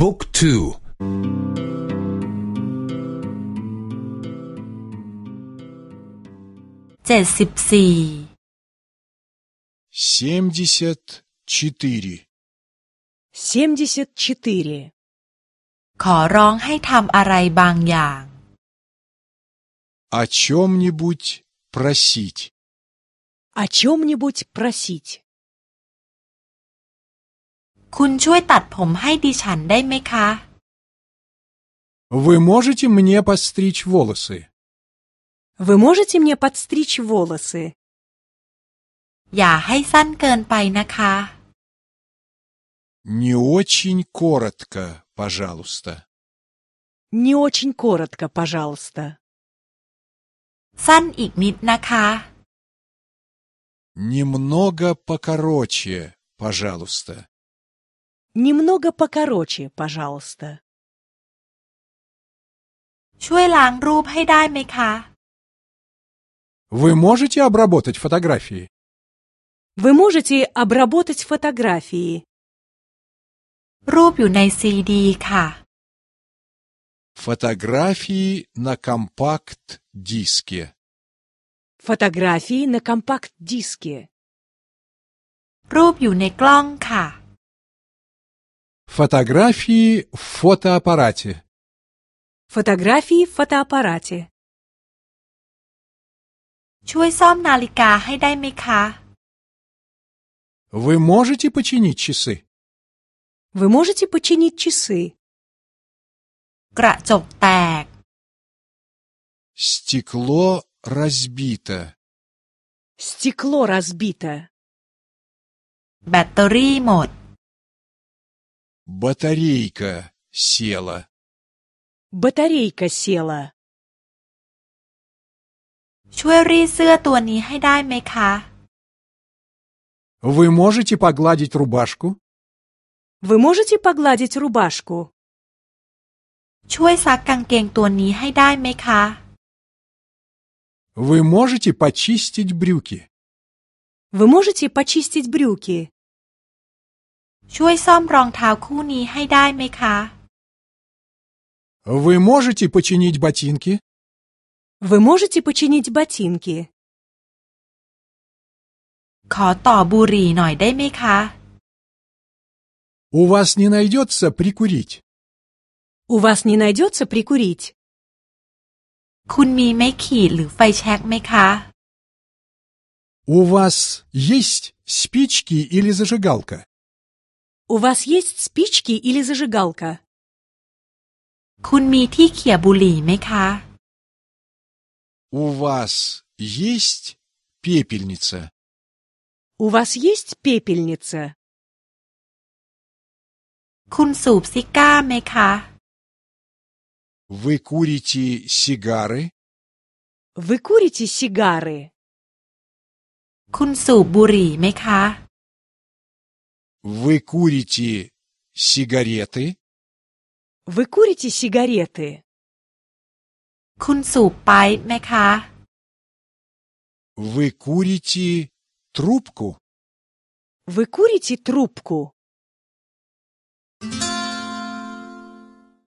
บุ๊กทูเจ็ดสิบสี่ семьдесят четыре, семьдесят четыре. ขอร้องให้ทำอะไรบางอย่าง о чем-нибудь просить, О чем-нибудь просить. คุณช่วยตัดผมให้ดิฉันได้ไหมคะ Вы можете мне подстричь волосы? Вы можете мне подстричь волосы? อย่าให้สั้นเกินไปนะคะ Не очень коротко, пожалуйста. Не очень коротко, пожалуйста. สั้นอีกนิดนะคะ Немного покороче, пожалуйста. Немного покороче, пожалуйста. ช่วยล้างรูปให้ได้ไหมคะ Вы можете обработать фотографии? Вы можете обработать фотографии. รูปอยู่ในซีดีค่ะ Фотографии на компакт-диске. Фотографии на компакт-диске. รูปอยู่ในกล้องค่ะ Фотографии в фотоаппарате. Фотографии в фотоаппарате. ช่วยซ่อมนาฬิกาให้ได้ไหมคะ Вы можете починить часы? Вы можете починить часы? กระจกแตก Стекло разбито. Стекло разбито. แบตเตอรี่หมด Батарейка села. Батарейка села. ช่วยรีดเสื้อตัวนี้ให้ได้ไหมคะ Вы можете погладить рубашку? Вы можете погладить рубашку? ช่วยซักกางเกงตัวนี้ให้ได้ไหมคะ Вы можете почистить брюки? Вы можете почистить брюки? ช่วยซ่อมรองเท้าคู่นี้ให้ได้ไหมคะ Вы можете починить ботинки? Вы можете починить ботинки? ขอต่อบุหรี่หน่อยได้ไหมคะ У вас не найдется прикурить? У вас не найдется прикурить? คุณมีไม้ขีดหรือไฟแช็กไหมคะ У вас есть спички или зажигалка? У вас есть спички или зажигалка? คุณมีที่เขี่ยบุหรี่ไหมคะ У вас есть пепельница? У вас есть пепельница? คุณสูบซิก้าไหมคะ Вы курите сигары? Вы курите сигары? คุณสูบบุหรี่ไหมคะ Вы курите сигареты? Вы курите сигареты? คุณสูบไปไหมคะ Вы курите трубку? Вы курите трубку?